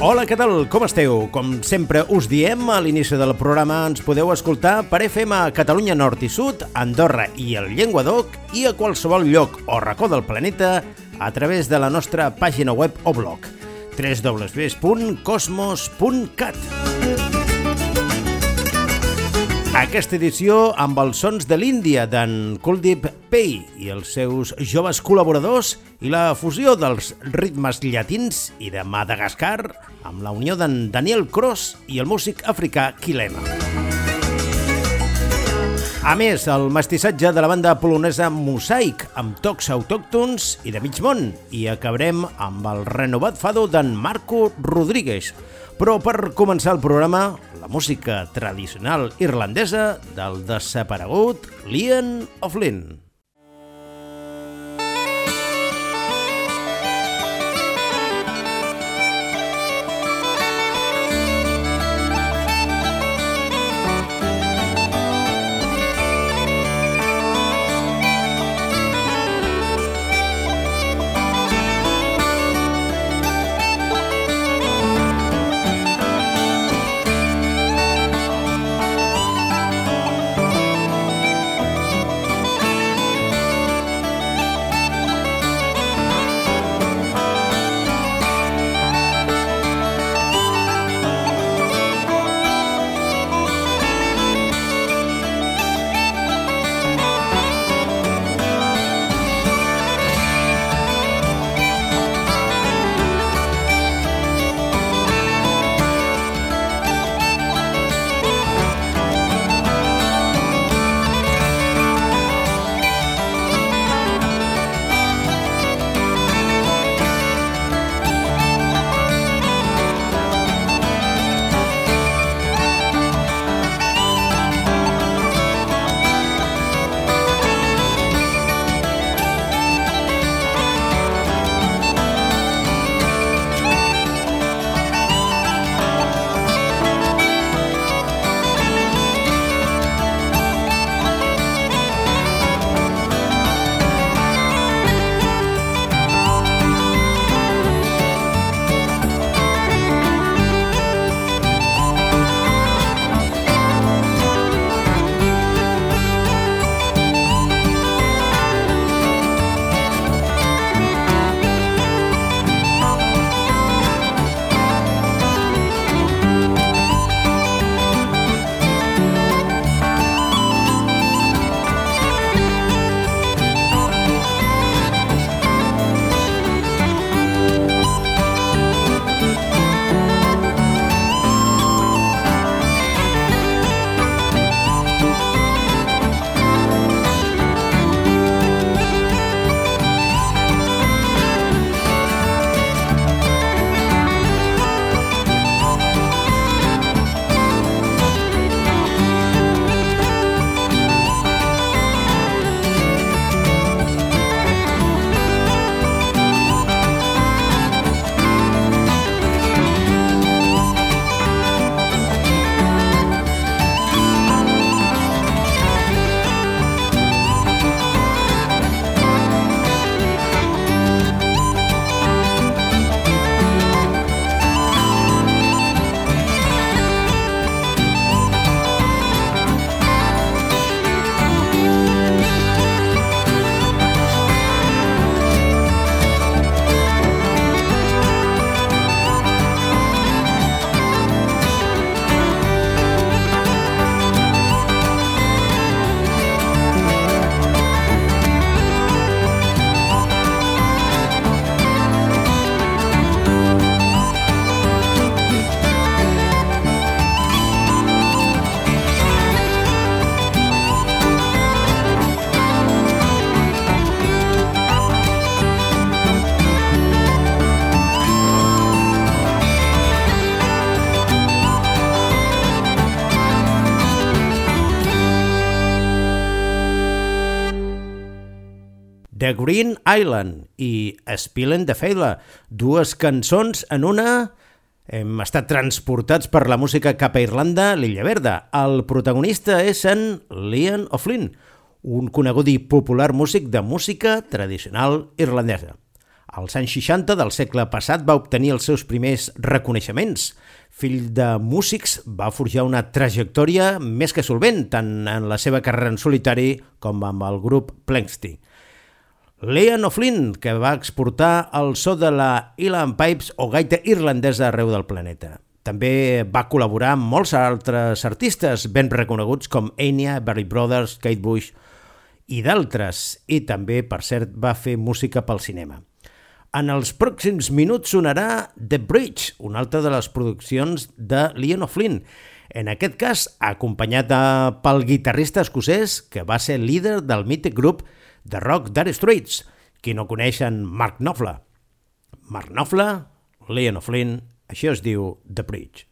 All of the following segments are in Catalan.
Hola, què tal? Com esteu? Com sempre us diem, a l'inici del programa ens podeu escoltar per FM a Catalunya Nord i Sud, Andorra i el Llenguadoc i a qualsevol lloc o racó del planeta a través de la nostra pàgina web o blog www.cosmos.cat aquesta edició amb els sons de l'Índia d'en Kuldeep Pei i els seus joves col·laboradors i la fusió dels ritmes llatins i de Madagascar amb la unió d'en Daniel Cross i el músic africà Kilema. A més, el mestissatge de la banda polonesa Mosaic amb tocs autòctons i de mig món i acabarem amb el renovat fado d'en Marco Rodríguez, però per començar el programa, música tradicional irlandesa del desaparegut Lian O'Flynn. The Green Island i Spillen the Failure, dues cançons en una... Hem estat transportats per la música cap a Irlanda, l'Illa Verda. El protagonista és en Liam O'Flynn, un conegut i popular músic de música tradicional irlandesa. Als anys 60 del segle passat va obtenir els seus primers reconeixements. Fill de músics, va forjar una trajectòria més que solvent, tant en la seva carrera en solitari com amb el grup Plenksty. Leon O'Flynn, que va exportar el so de la Elan Pipes o gaita irlandesa arreu del planeta. També va col·laborar amb molts altres artistes ben reconeguts com Enya, Barry Brothers, Kate Bush i d'altres, i també, per cert, va fer música pel cinema. En els pròxims minuts sonarà The Bridge, una altra de les produccions de Leon O'Flynn, en aquest cas acompanyat pel guitarrista escocès que va ser líder del mític grup de rock Dire Straits, qui no coneixen Mark Knopfler. Mark Knopfler, Leon O'Flynn, això es diu The Bridge.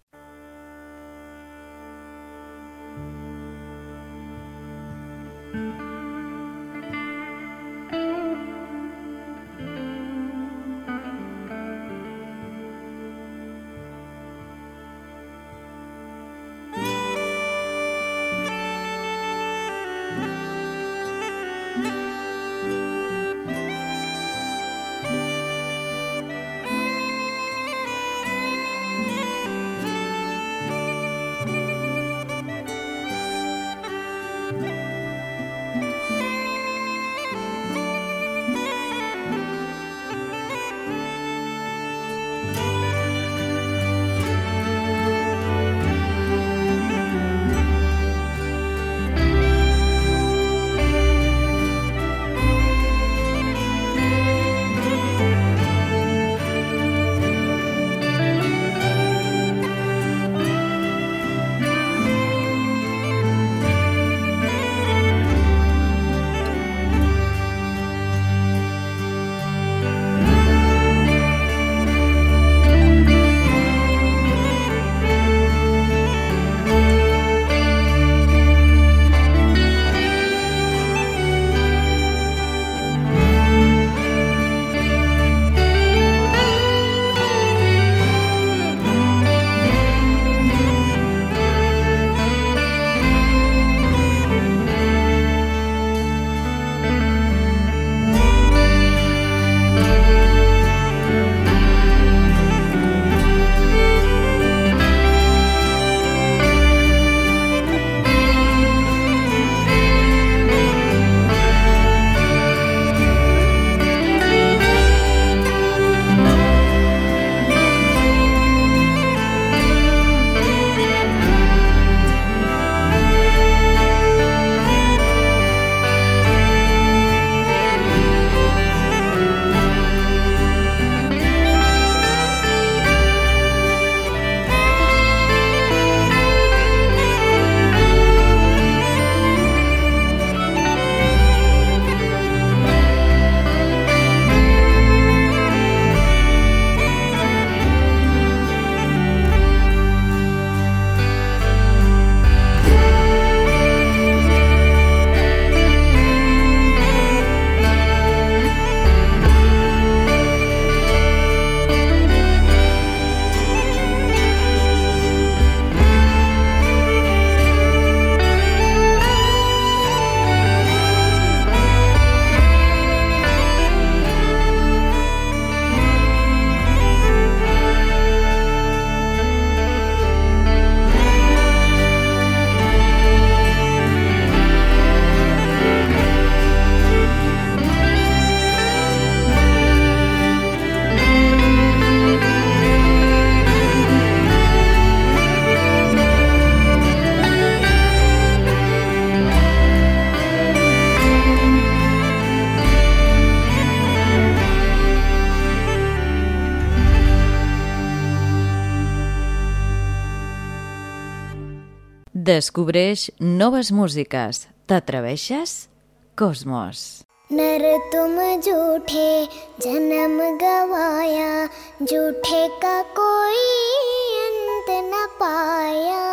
Descobreix noves músiques. T'atreveixes? Cosmos. नर तुम झूठे जन्म गवाया झूठे का कोई अंत न पाया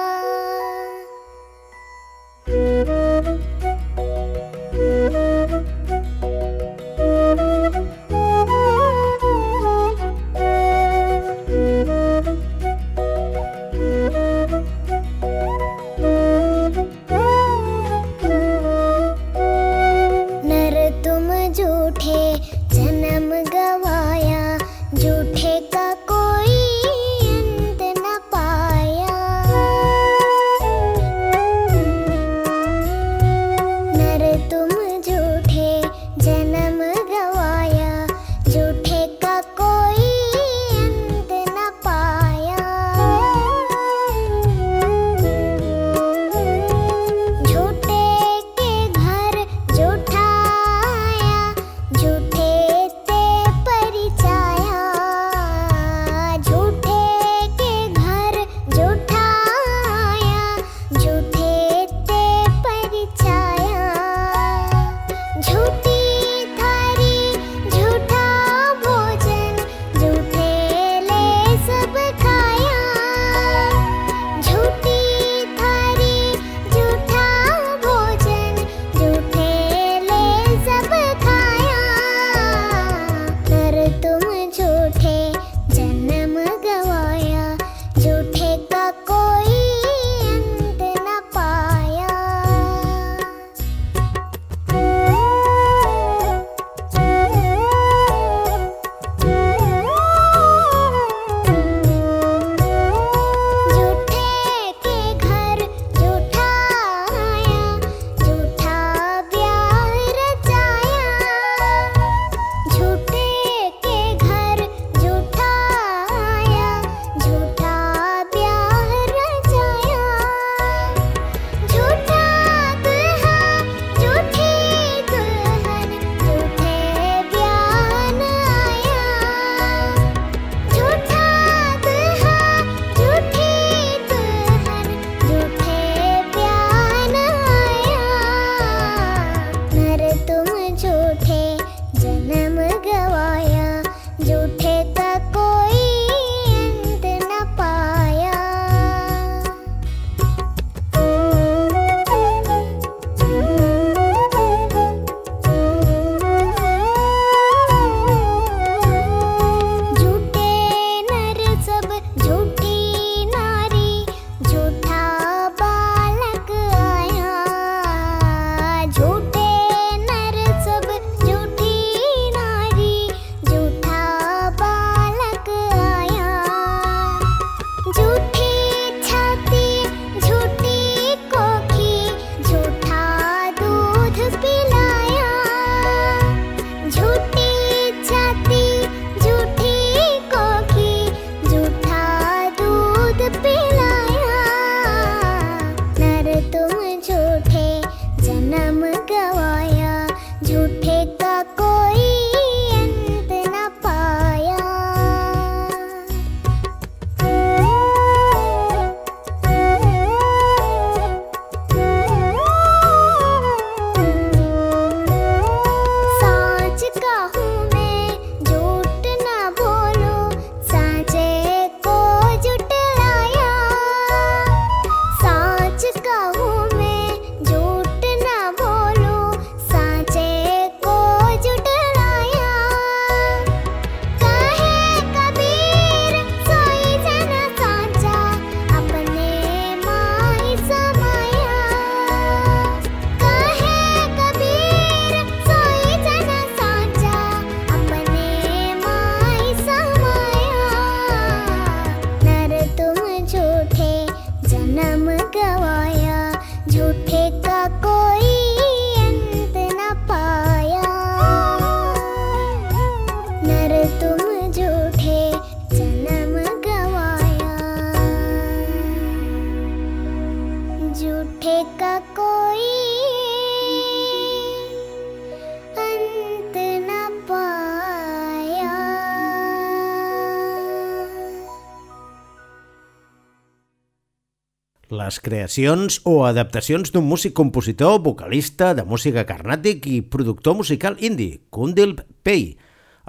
les creacions o adaptacions d'un músic compositor, vocalista de música carnàtic i productor musical indie, Kundil Pei.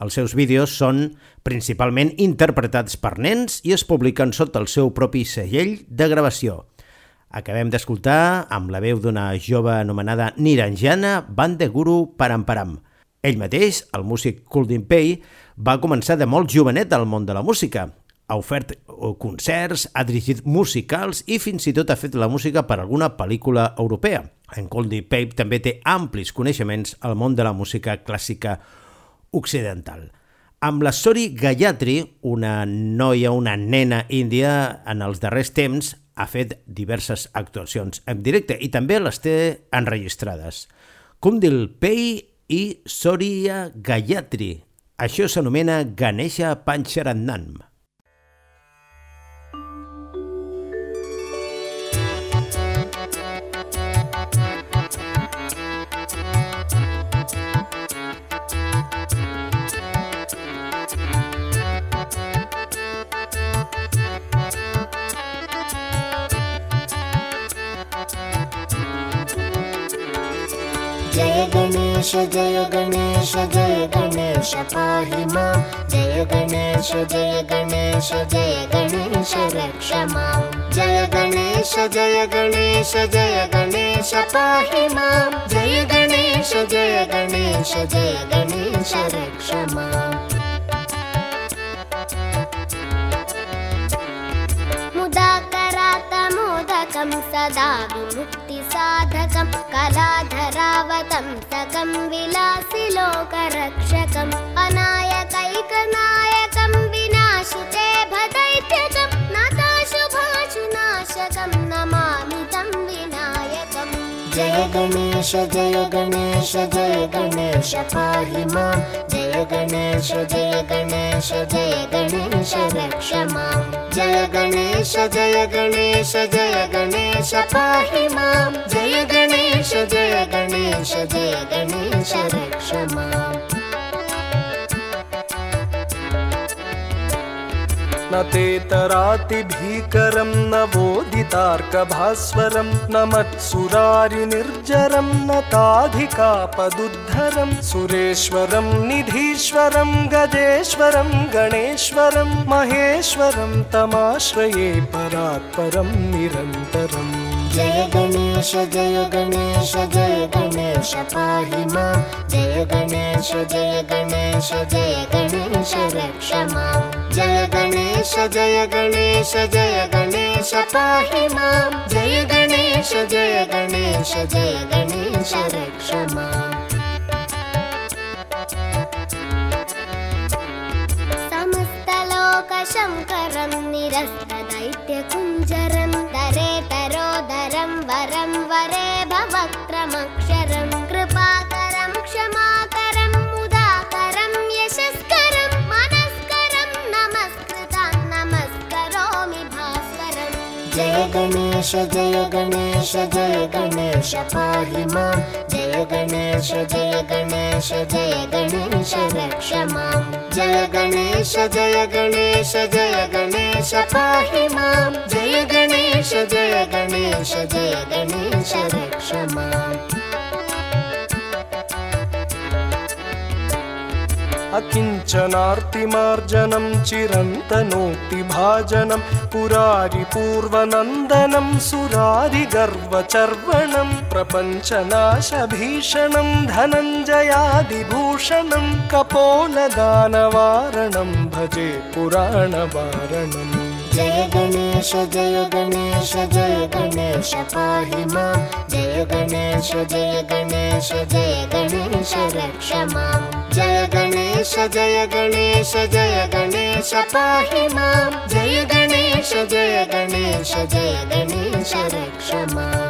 Els seus vídeos són principalment interpretats per nens i es publiquen sota el seu propi segell de gravació. Acabem d'escoltar amb la veu d'una jove anomenada Niranjana Bandeguru Paramparam. Ell mateix, el músic Kuldin Pei, va començar de molt jovenet al món de la música. Ha ofert concerts, ha dirigit musicals i fins i tot ha fet la música per alguna pel·lícula europea. En Kuldin Pei també té amplis coneixements al món de la música clàssica occidental. Amb la Sori Gayatri, una noia, una nena índia, en els darrers temps ha fet diverses actuacions en directe i també les té enregistrades. Kundil Pei i Soria Gayatri. Això s'anomena Ganesha Pancharanam. Ganesh जय गणेश जय गणेश पाहि मां जय गणेश जय गणेश जय गणेश रक्ष मां जय गणेश जय गणेश जय गणेश जय गणेश जय गणेश जय गणेश रक्ष मां मुदाकरात मोदकं सदा विमुक्तिसाधकं कलाधरावतं सकं विलासिलोकरक्षकम् अनायकैकनायकं विनाशिते भदैत्यकं नताशुभाशुनाशकं नमामि तं विनायकम् जय गणेश जय गणेश जय गणेश पाहि मां जय गणेश जय गणेश जय गणेश रक्ष मां जय गणेश जय गणेश जय गणेश पाहि मां जय गणेश जय गणेश जय गणेश रक्ष मां न तेतरातिभीकरं न वोदितार्कभास्वरं न मत्सुरारिनिर्जरं न ताधिकापदुद्धरं सुरेश्वरं निधीश्वरं गजेश्वरं गणेश्वरं महेश्वरं तमाश्रये परात्परं निरन्तरम् जय गणेश जय गणेश जय गणेश पाहि मां जय गणेश जय गणेश जय गणेश रक्ष मां जय गणेश जय गणेश जय गणेश जय गणेश जय गणेश जय गणेश रक्ष मां समस्तलोकशङ्करं निरस्तदैत्यकुञ्जरं गणेश जय गणेश जय गणेश पाहि मां जय गणेश जय गणेश जय गणेश रक्ष मां जय गणेश जय गणेश जय गणेश पाहि मां जय गणेश जय गणेश जय गणेश रक्ष मां अकिञ्चनार्तिमार्जनं चिरन्तनोक्तिभाजनं पुरारिपूर्वनन्दनं सुरारिगर्वचर्वणं प्रपञ्चनाशभीषणं धनञ्जयादिभूषणं कपोलदानवारणं भजे पुराणवारणम् जय गणेश जय गणेश जय गणेश पाहि मां जय गणेश जय गणेश जय गणेश रक्ष मां जय गणेश जय गणेश जय गणेश पाहि मां जय गणेश जय गणेश जय गणेश रक्ष मां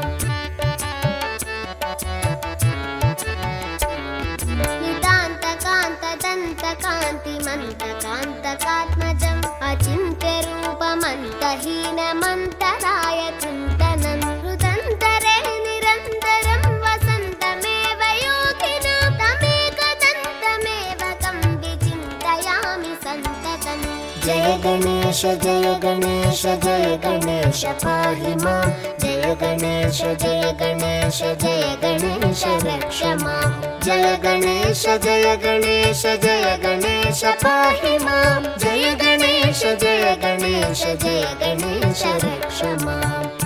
नितान्तकान्तदन्तकान्तिमन्तकान्तकात्मजम् अन्तजीनमन्तराय जय गणेश जय गणेश जय गणेश पाहि मां जय गणेश जय गणेश जय गणेश रक्ष मां जय गणेश जय गणेश जय गणेश पाहि मां जय गणेश जय गणेश जय गणेश रक्ष माम्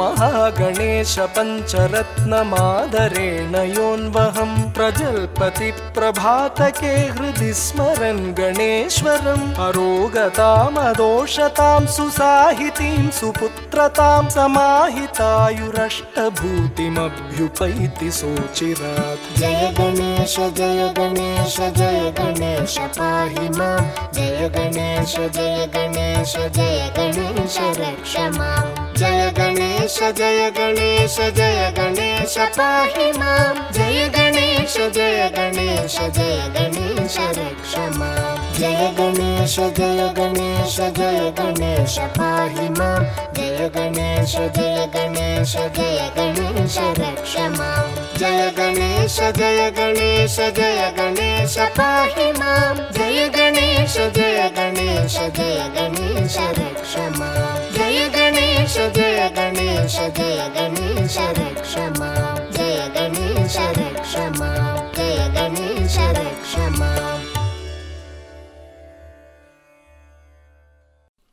महागणेश पञ्चरत्नमादरेण योन्वहं प्रजल्पति प्रभातके हृदि स्मरन् गणेश्वरम् अरोगतामदोषतां सुसाहितीं सुपुत्रतां समाहितायुरष्टभूतिमभ्युपैति सोचिरात्। जय गणेश जय गणेश जय गणेश पाहि मां। जय गणेश जय गणेश जय गणेश रक्ष मां जय गणेश जय गणेश जय गणेश, पाहि माँ। जय गणेश जय गणेश जय गणेश, रक्ष माँ। जय गणेश जय गणेश जय गणेश पाहि मां जय गणेश जय गणेश जय गणेश रक्ष मां जय गणेश जय गणेश जय गणेश पाहि मां जय गणेश जय गणेश जय गणेश रक्ष मां जय गणेश जय गणेश जय गणेश रक्ष मां जय गणेश रक्ष मां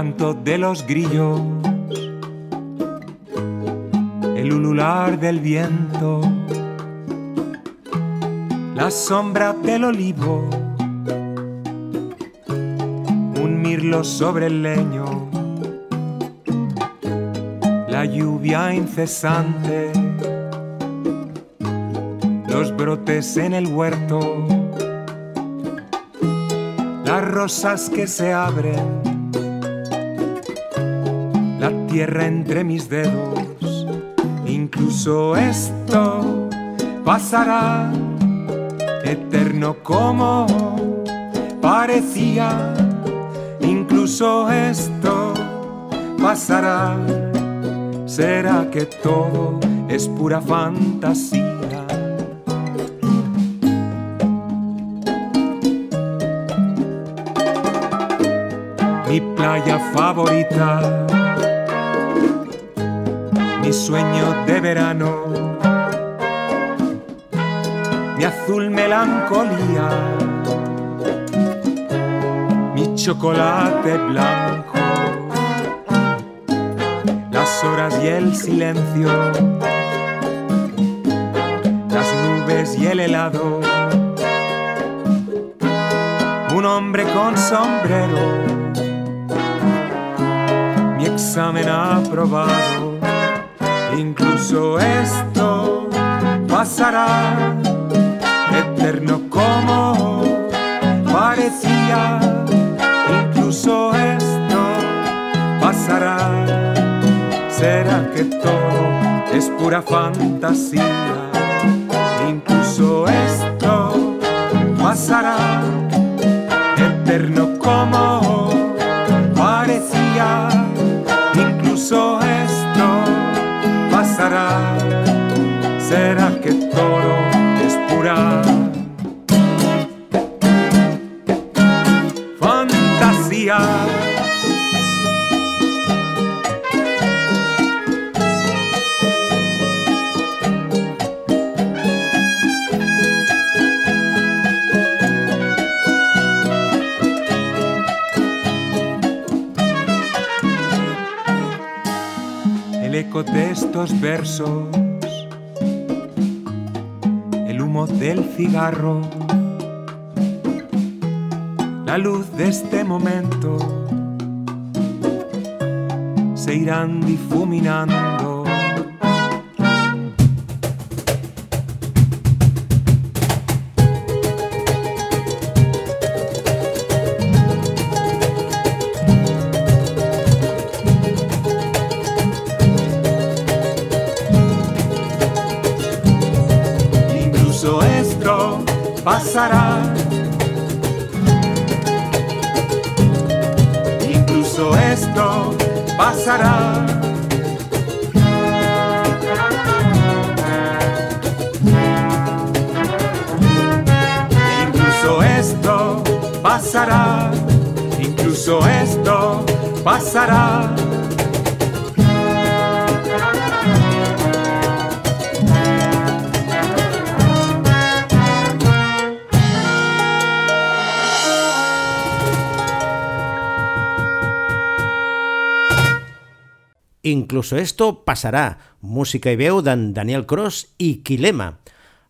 Canto de los grillos, el ulular del viento, la sombra del olivo, un mirlo sobre el leño, la lluvia incesante, los brotes en el huerto, las rosas que se abren tierra entre mis dedos. Incluso esto pasará eterno como parecía. Incluso esto pasará. ¿Será que todo es pura fantasía? Mi playa favorita mi azul melancolía, mi chocolate blanco, las horas y el silencio, las nubes y el helado, un hombre con sombrero, mi examen aprobado incluso esto pasará, eterno como parecía, incluso esto pasará, será que todo es pura fantasía, incluso esto pasará, eterno como de estos versos, el humo del cigarro, la luz de este momento, se irán difuminando. Pasará. Incluso esto passarà, música i veu d'en Daniel Cross i Quilema.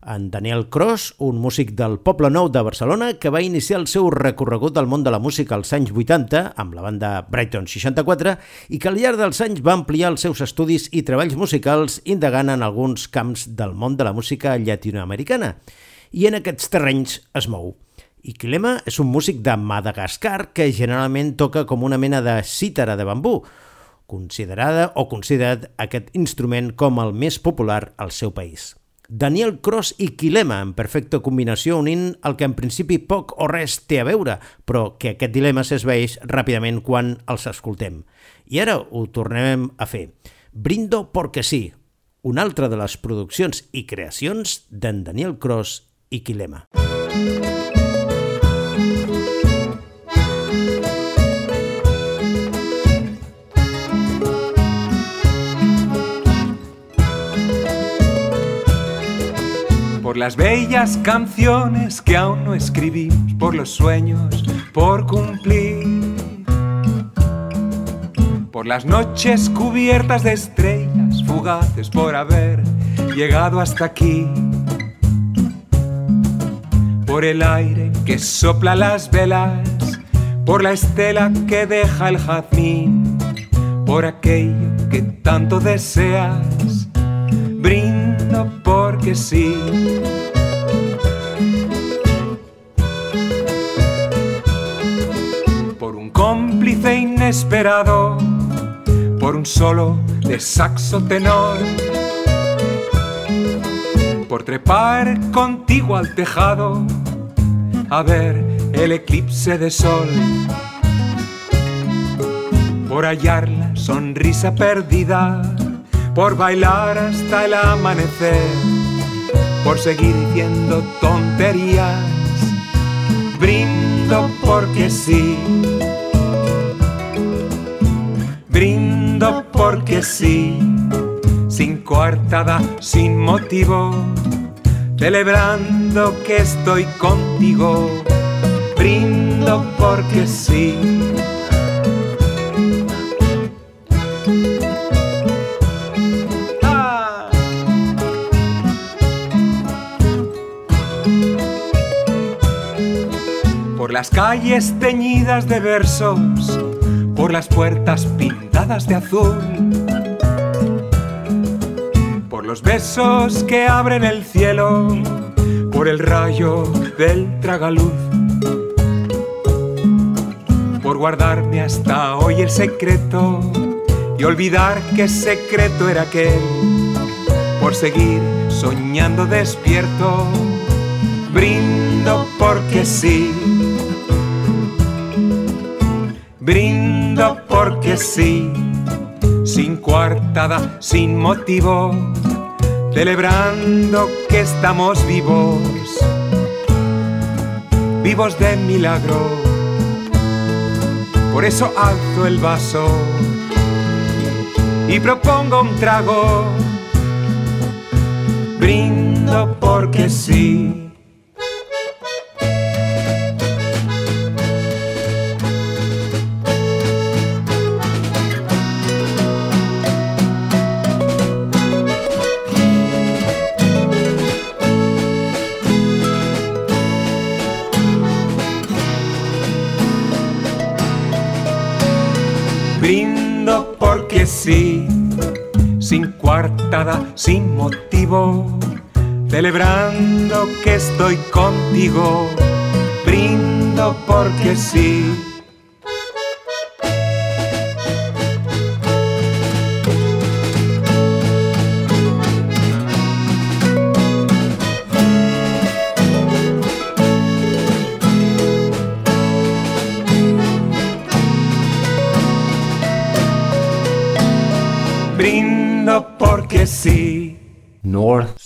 En Daniel Cross, un músic del Poble Nou de Barcelona que va iniciar el seu recorregut al món de la música als anys 80 amb la banda Brighton 64 i que al llarg dels anys va ampliar els seus estudis i treballs musicals indagant en alguns camps del món de la música llatinoamericana. I en aquests terrenys es mou. I Quilema és un músic de Madagascar que generalment toca com una mena de cítara de bambú, considerada o considerat aquest instrument com el més popular al seu país. Daniel Cross i Quilema, en perfecta combinació unint el que en principi poc o res té a veure, però que aquest dilema s'esveeix ràpidament quan els escoltem. I ara ho tornem a fer. Brindo porque sí, una altra de les produccions i creacions d'en Daniel Cross i Quilema. Por las bellas canciones que aún no escribimos, por los sueños por cumplir, por las noches cubiertas de estrellas fugaces por haber llegado hasta aquí, por el aire que sopla las velas, por la estela que deja el jazmín, por aquello que tanto deseas. Brindo porque sí. Por un cómplice inesperado, por un solo de saxo tenor, por trepar contigo al tejado a ver el eclipse de sol, por hallar la sonrisa perdida, por bailar hasta el amanecer, por seguir diciendo tonterías, brindo porque sí. Brindo porque sí, sin coartada, sin motivo, celebrando que estoy contigo. Brindo porque sí. Por las calles teñidas de versos, por las puertas pintadas de azul, por los besos que abren el cielo, por el rayo del tragaluz, por guardarme hasta hoy el secreto y olvidar que secreto era aquel, por seguir soñando despierto, brindo porque sí. Brindo porque sí, sin coartada, sin motivo, celebrando que estamos vivos, vivos de milagro. Por eso alzo el vaso y propongo un trago. Brindo porque sí. Sin motivo, celebrando que estoy contigo, brindo porque sí.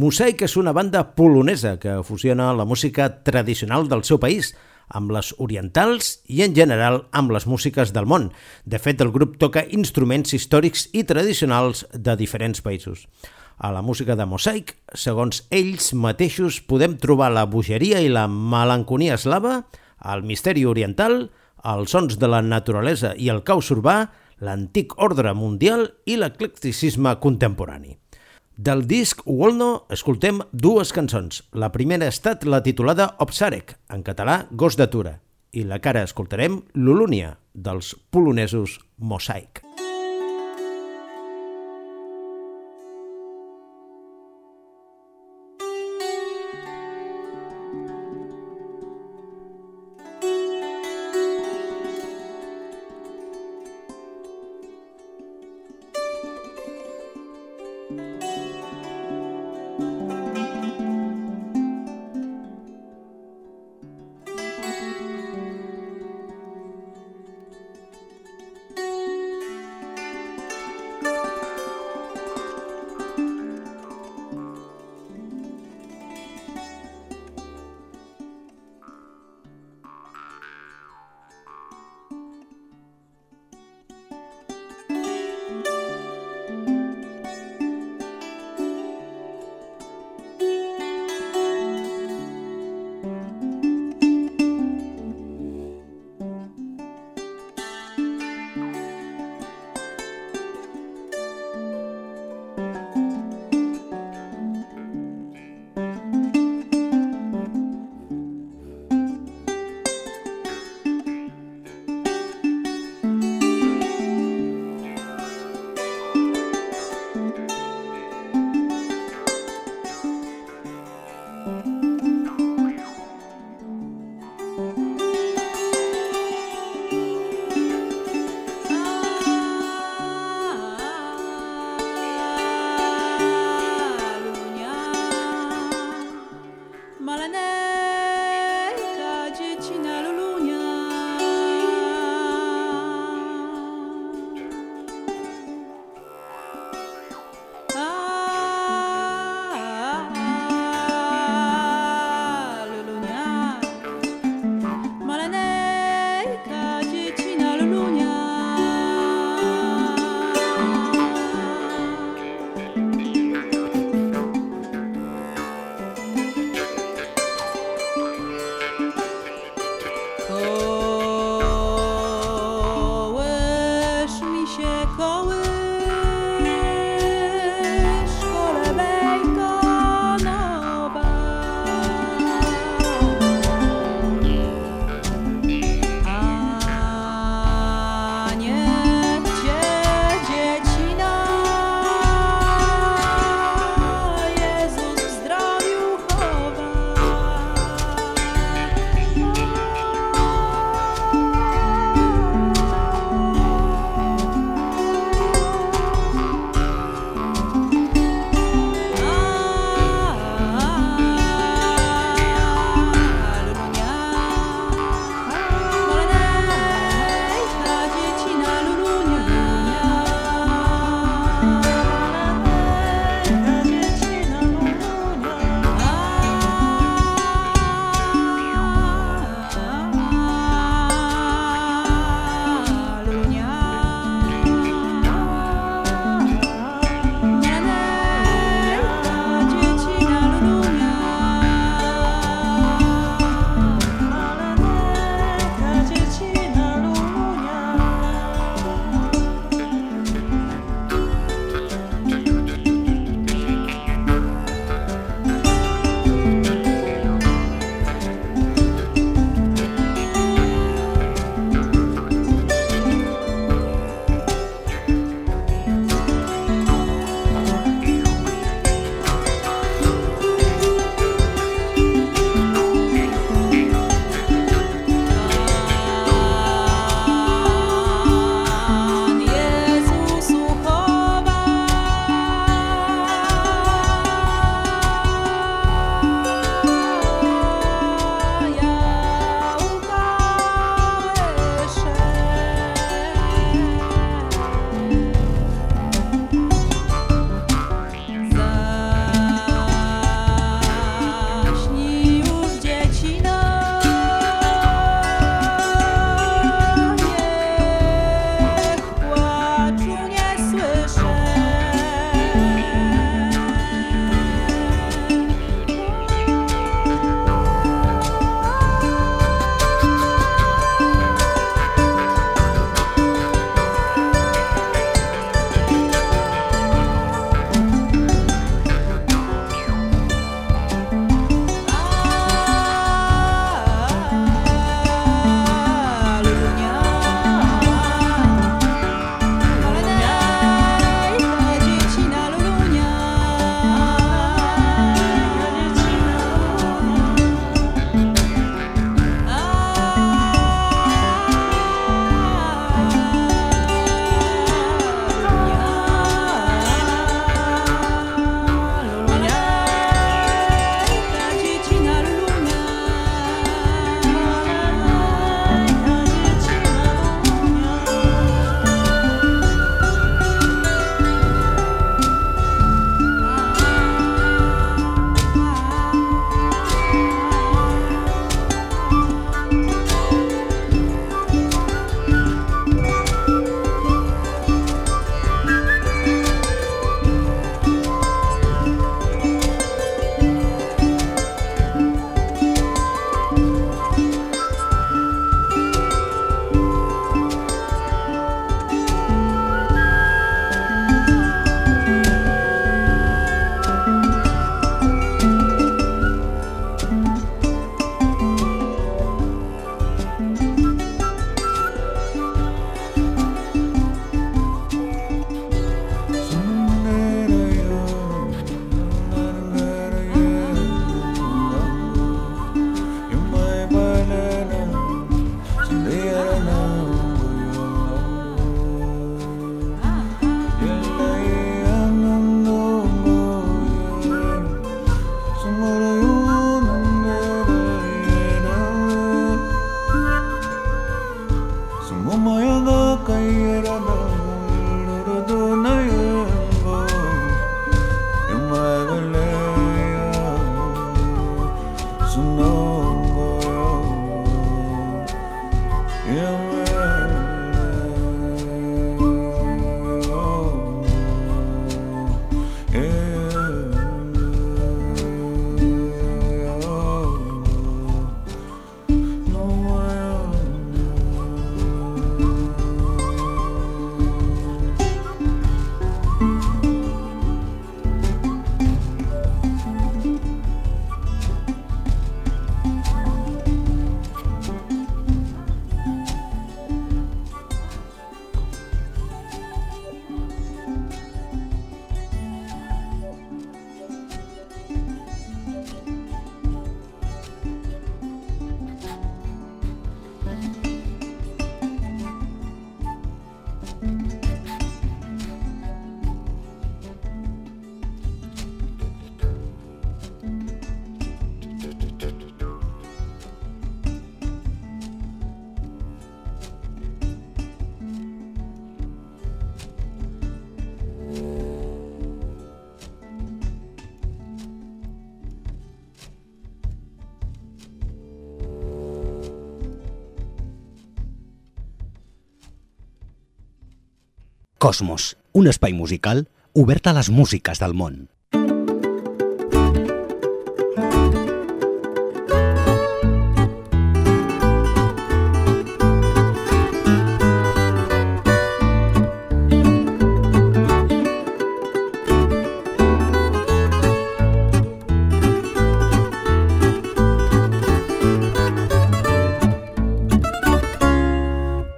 Mosaic és una banda polonesa que fusiona la música tradicional del seu país amb les orientals i, en general, amb les músiques del món. De fet, el grup toca instruments històrics i tradicionals de diferents països. A la música de Mosaic, segons ells mateixos, podem trobar la bogeria i la melanconia eslava, el misteri oriental, els sons de la naturalesa i el caos urbà, l'antic ordre mundial i l'eclecticisme contemporani. Del disc Wolno escoltem dues cançons. La primera ha estat la titulada Obsarek, en català Gos d'Atura, i la cara escoltarem Lulúnia, dels polonesos Mosaic. Música Cosmos, un espai musical obert a les músiques del món.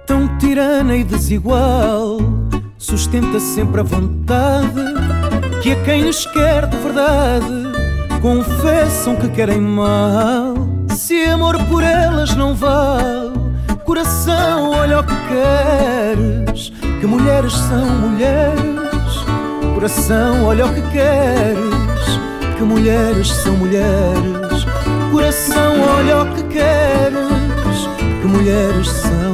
Tão tirana e desigual, sempre a vontade que a quem lhes quer de verdade confessam que querem mal. Se amor por elas não vale, coração, olha o que queres. Que mulheres são mulheres, coração, olha o que queres. Que mulheres são mulheres, coração, olha o que queres. Que mulheres são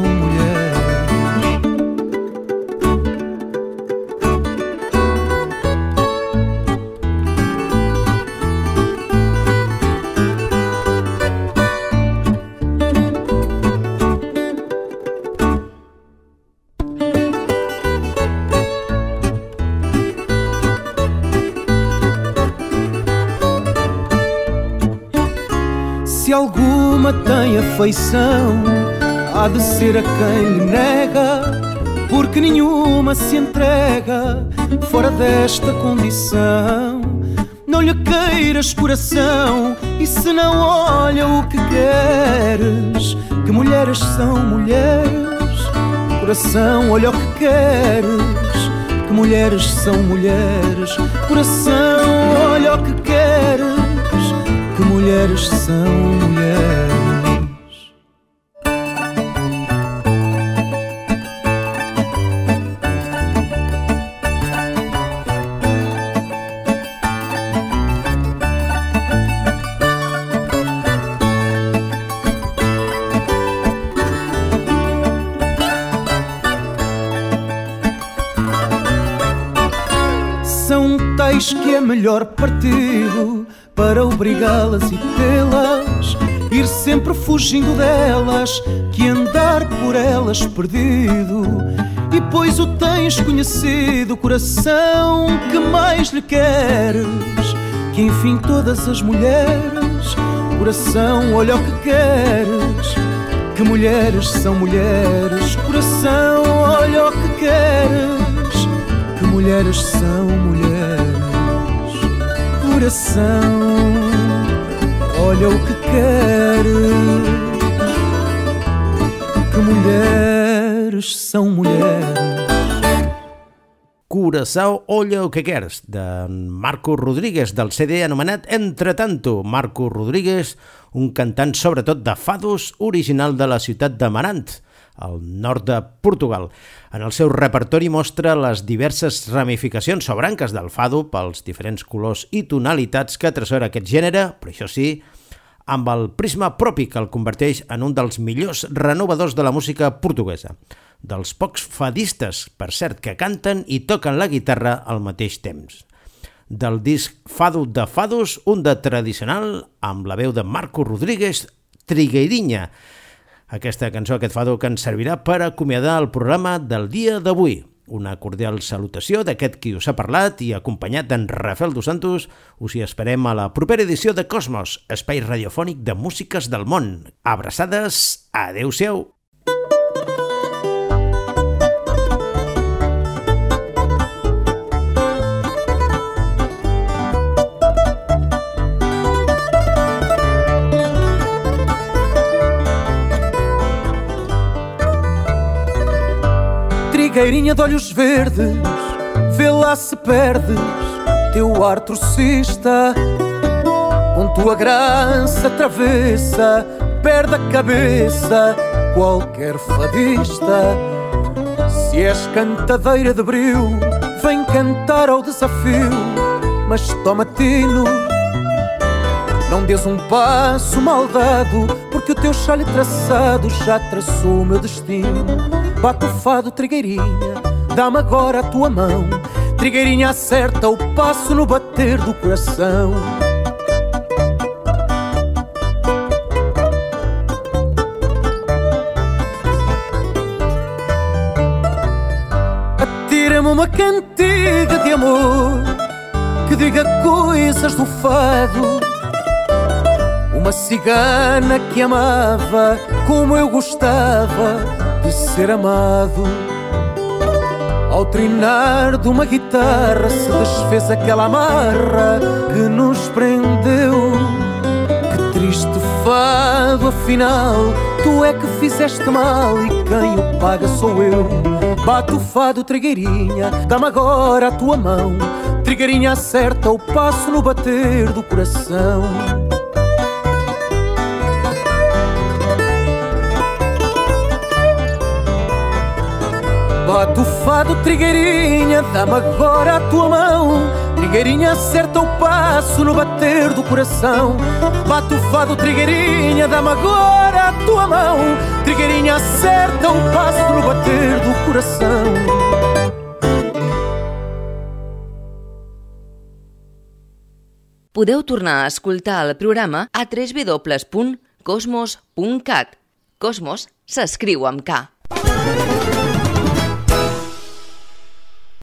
alguma tem afeição, há de ser a quem lhe nega, porque nenhuma se entrega fora desta condição. Não lhe queiras coração, e se não olha o que queres, que mulheres são mulheres, coração, olha o que queres, que mulheres são mulheres, coração, olha o que queres que mulheres são mulheres. São tais que é melhor partido para obrigá-las e tê-las, ir sempre fugindo delas, que andar por elas perdido. E pois o tens conhecido, coração, que mais lhe queres? Que enfim todas as mulheres, coração, olha o que queres. Que mulheres são mulheres, coração, olha o que queres. Que mulheres são mulheres coração, olha o que queres. Que mulheres são mulheres. Curaçao, olla o que quers, de Marco Rodríguez, del CD anomenat Entre Tanto. Marco Rodríguez, un cantant sobretot de fados, original de la ciutat de Marant, al nord de Portugal. En el seu repertori mostra les diverses ramificacions o branques del fado pels diferents colors i tonalitats que atresora aquest gènere, però això sí, amb el prisma propi que el converteix en un dels millors renovadors de la música portuguesa. dels pocs fadistes, per cert, que canten i toquen la guitarra al mateix temps. Del disc Fado de Fados, un de tradicional amb la veu de Marco Rodríguez, Trigueirinha. Aquesta cançó, aquest fado que ens servirà per acomiadar el programa del dia d'avui. Una cordial salutació d'aquest qui us ha parlat i acompanyat d'en Rafael Dos Santos us hi esperem a la propera edició de Cosmos, espai radiofònic de músiques del món. Abraçades, adeu-siau! Trigueirinha de olhos verdes, vê lá se perdes teu ar trocista. Com tua graça travessa, perde a cabeça qualquer fadista. Se és cantadeira de bril, vem cantar ao desafio, mas toma tino. Não des um passo mal dado, porque o teu chale traçado já traçou o meu destino. Bate o fado, trigueirinha, dá-me agora a tua mão. Trigueirinha acerta o passo no bater do coração. Atira-me uma cantiga de amor que diga coisas do fado. Uma cigana que amava como eu gostava ser amado. Ao trinar de uma guitarra se desfez aquela amarra que nos prendeu. Que triste fado, afinal, tu é que fizeste mal e quem o paga sou eu. Bate o fado, trigueirinha, dá-me agora a tua mão. Trigueirinha acerta o passo no bater do coração. Bate o fado, trigueirinha, dá-me agora a tua mão. Trigueirinha, acerta o passo no bater do coração. Bate o fado, trigueirinha, dá-me agora a tua mão. Trigueirinha, acerta o passo no bater do coração. Podeu tornar a escoltar el programa a www.cosmos.cat. Cosmos s'escriu amb K.